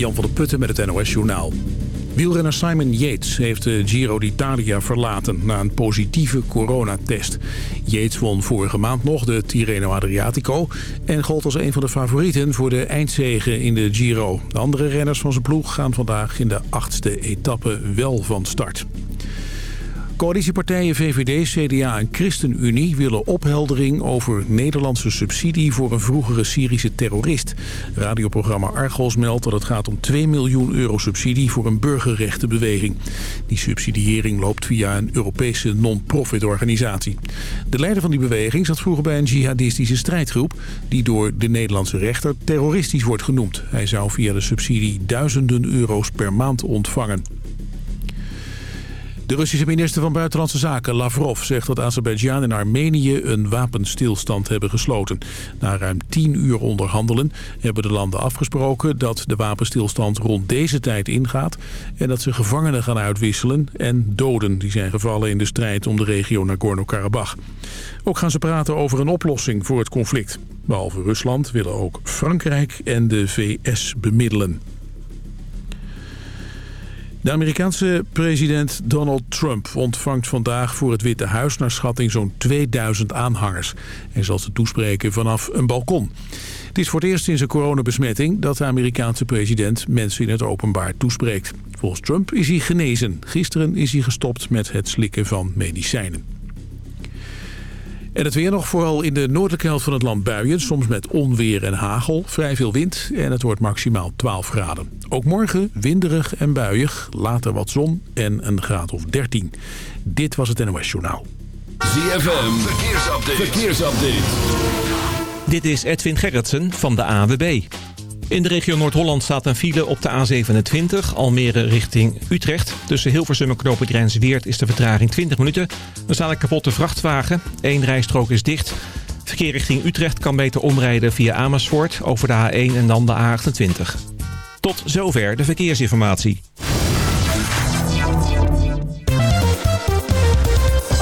Jan van der Putten met het NOS Journaal. Wielrenner Simon Yates heeft de Giro d'Italia verlaten na een positieve coronatest. Yates won vorige maand nog de Tirreno Adriatico en gold als een van de favorieten voor de eindzegen in de Giro. De andere renners van zijn ploeg gaan vandaag in de achtste etappe wel van start. Coalitiepartijen VVD, CDA en ChristenUnie willen opheldering over Nederlandse subsidie voor een vroegere Syrische terrorist. Radioprogramma Argos meldt dat het gaat om 2 miljoen euro subsidie voor een burgerrechtenbeweging. Die subsidiëring loopt via een Europese non-profit organisatie. De leider van die beweging zat vroeger bij een jihadistische strijdgroep die door de Nederlandse rechter terroristisch wordt genoemd. Hij zou via de subsidie duizenden euro's per maand ontvangen. De Russische minister van Buitenlandse Zaken, Lavrov, zegt dat Azerbeidzjan en Armenië een wapenstilstand hebben gesloten. Na ruim tien uur onderhandelen hebben de landen afgesproken dat de wapenstilstand rond deze tijd ingaat en dat ze gevangenen gaan uitwisselen en doden die zijn gevallen in de strijd om de regio Nagorno-Karabakh. Ook gaan ze praten over een oplossing voor het conflict. Behalve Rusland willen ook Frankrijk en de VS bemiddelen. De Amerikaanse president Donald Trump ontvangt vandaag voor het Witte Huis naar schatting zo'n 2000 aanhangers. Hij zal ze toespreken vanaf een balkon. Het is voor het eerst sinds een coronabesmetting dat de Amerikaanse president mensen in het openbaar toespreekt. Volgens Trump is hij genezen. Gisteren is hij gestopt met het slikken van medicijnen. En het weer nog, vooral in de noordelijke helft van het land buien. Soms met onweer en hagel, vrij veel wind en het wordt maximaal 12 graden. Ook morgen winderig en buiig, later wat zon en een graad of 13. Dit was het NOS Journaal. ZFM, verkeersupdate. verkeersupdate. Dit is Edwin Gerritsen van de AWB. In de regio Noord-Holland staat een file op de A27, Almere richting Utrecht. Tussen Hilversum en Weert is de vertraging 20 minuten. Er staat een kapotte vrachtwagen, Eén rijstrook is dicht. Verkeer richting Utrecht kan beter omrijden via Amersfoort over de A1 en dan de A28. Tot zover de verkeersinformatie.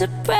surprise.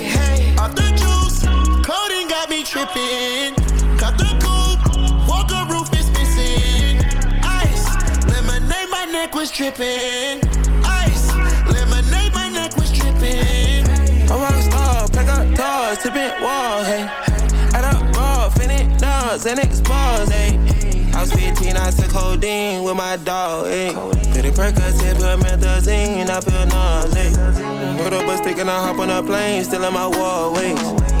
tripping. Cut the coupe, walker roof is missing. Ice, lemonade, my neck was tripping. Ice, lemonade, my neck was tripping. A rock star, pack up doors, tipping walls, hey. Add up raw, finish dogs, and expose, hey. I was 15, I took codeine with my dog, hey. Pretty Percocet, put methazine, I feel nauseous. Put up a stick and I hop on a plane, still in my wall, wait.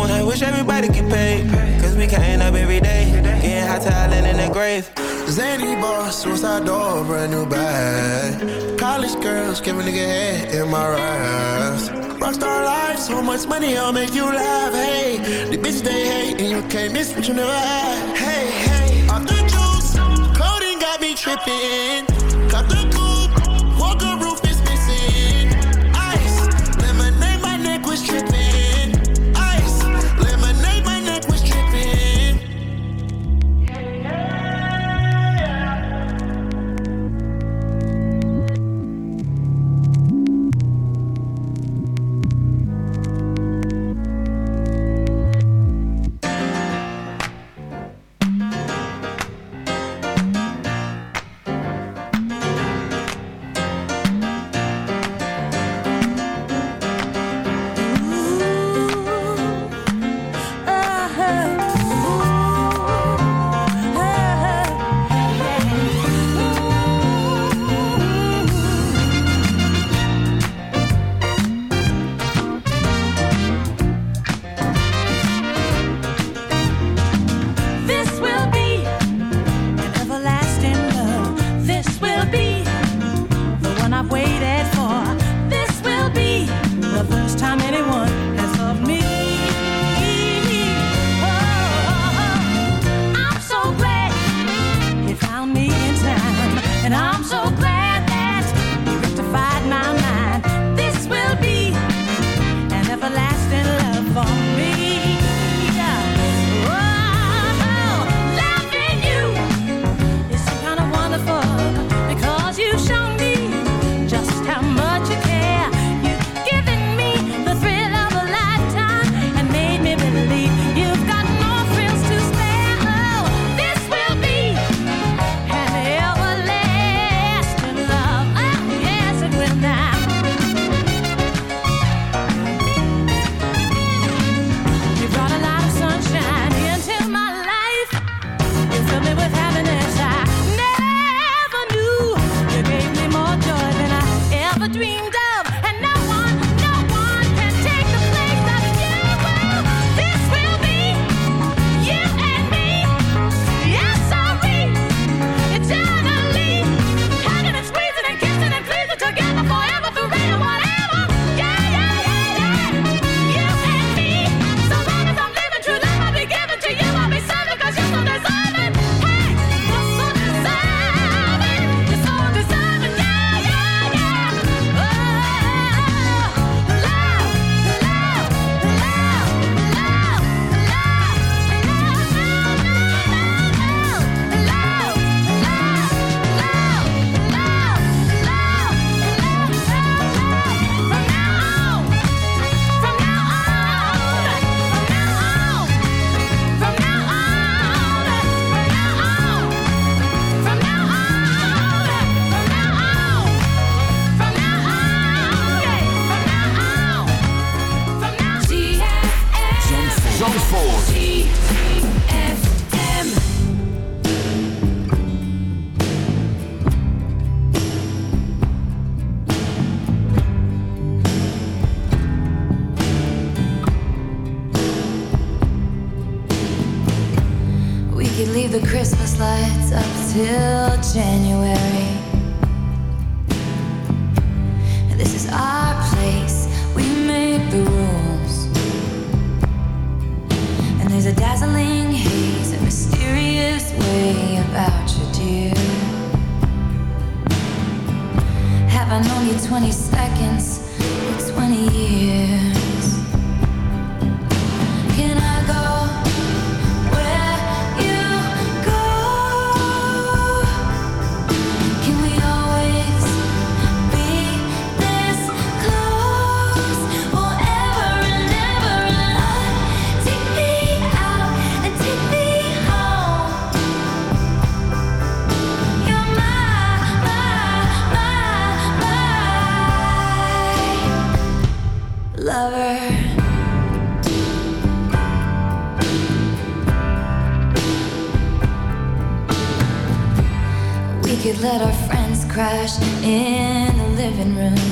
I wish everybody get paid. Cause we can't up every day, getting hot talent in the grave. Zany boss, suicide door, brand new bag. College girls, give a nigga head in my raps. Rockstar life, so much money, I'll make you laugh. Hey, the bitch they hate, and you can't miss what you never had. Hey, hey, off the juice, coding got me tripping. Cut the in the living room.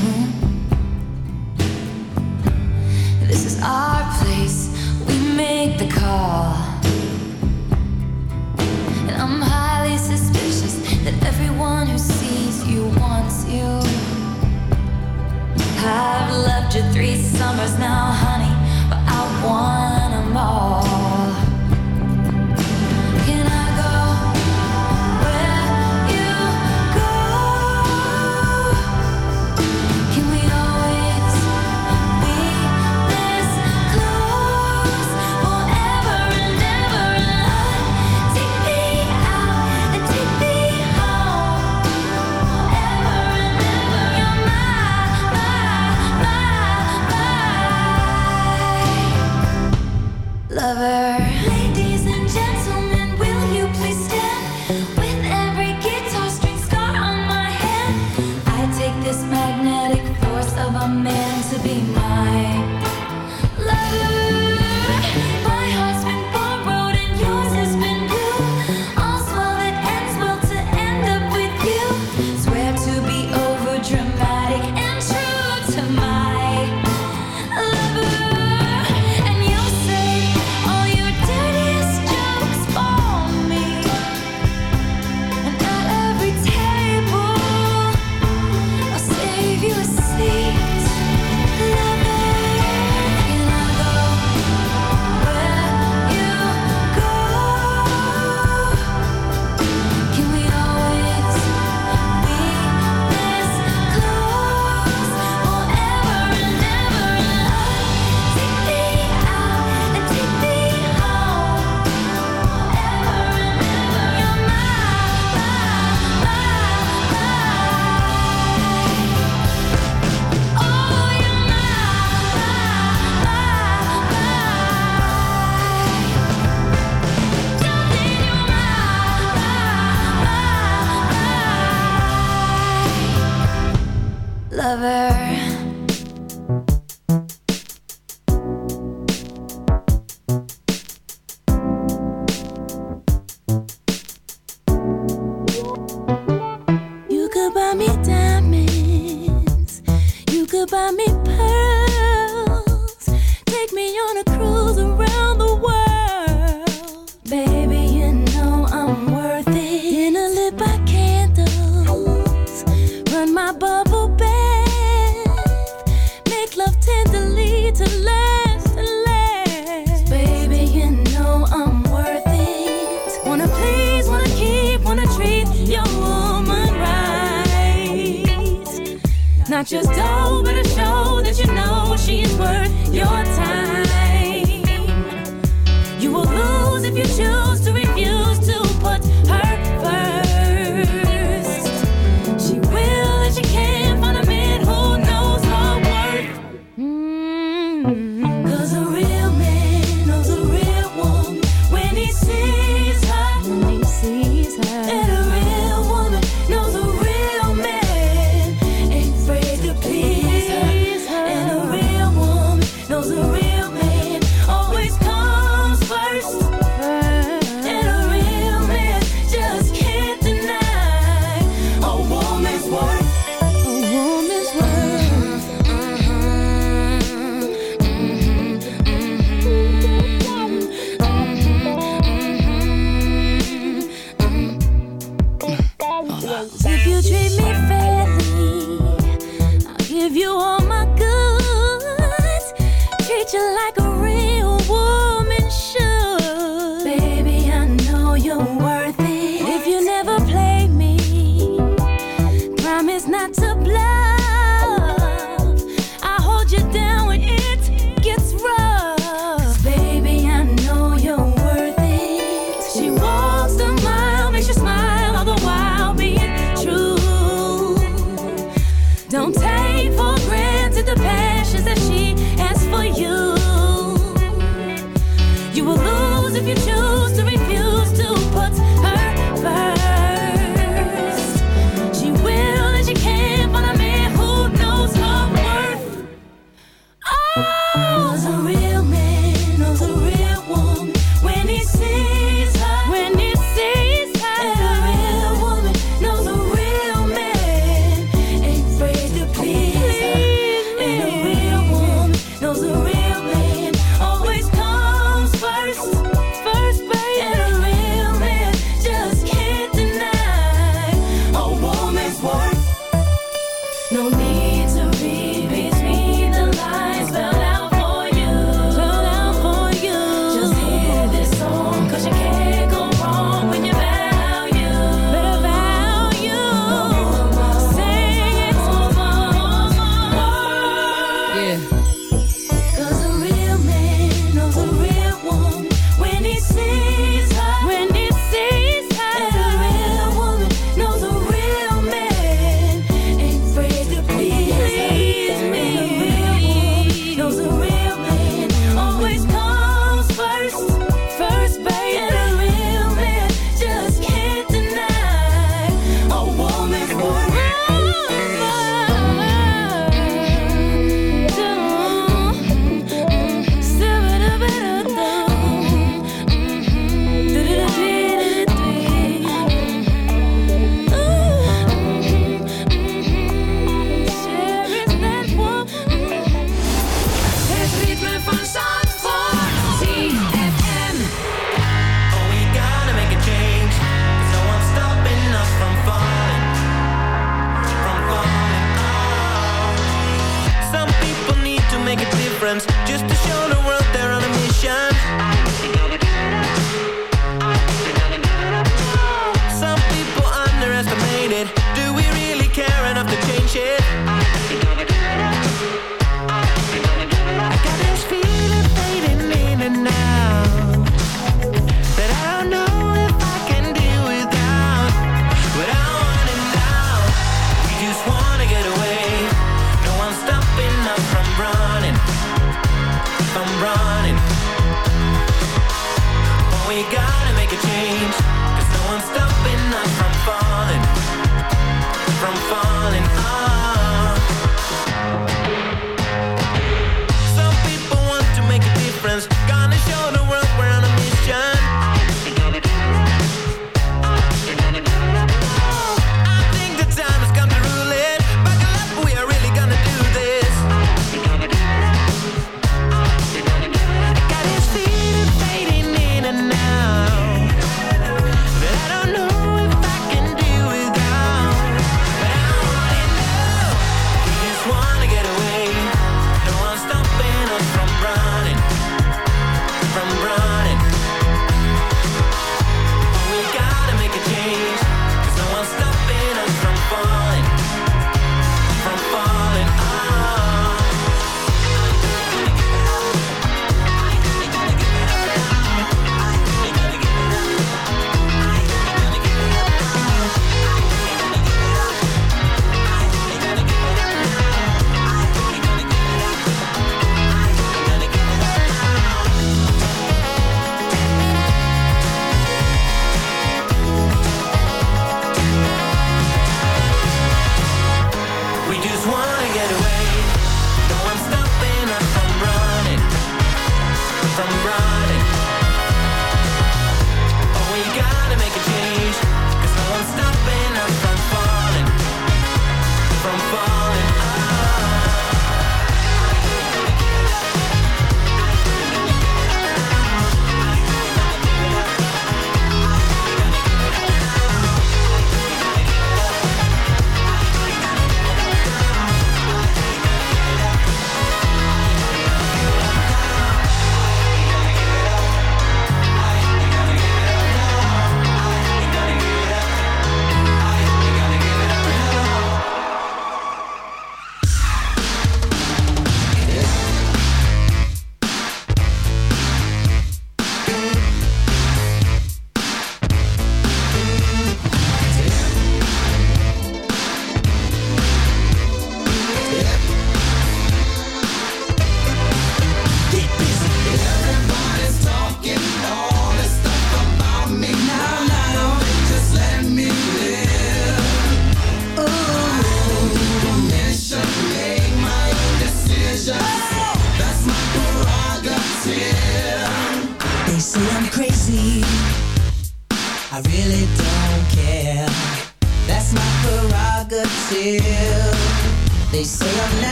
No need.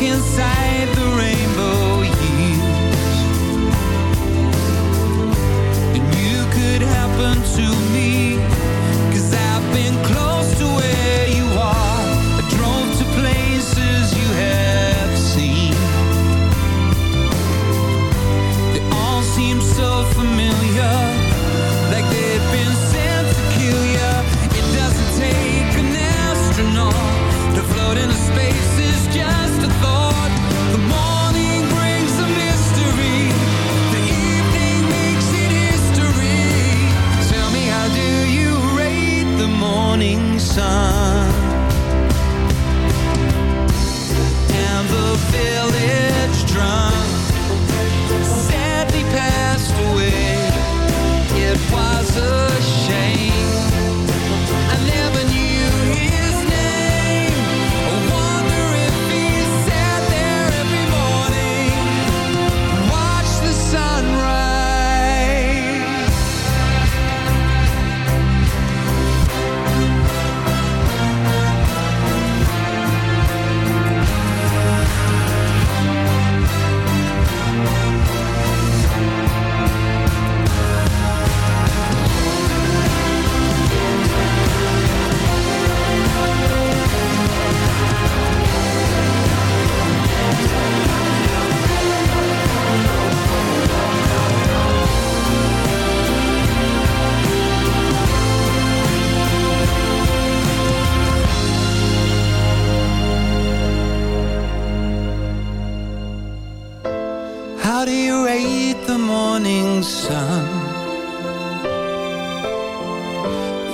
Inside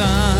time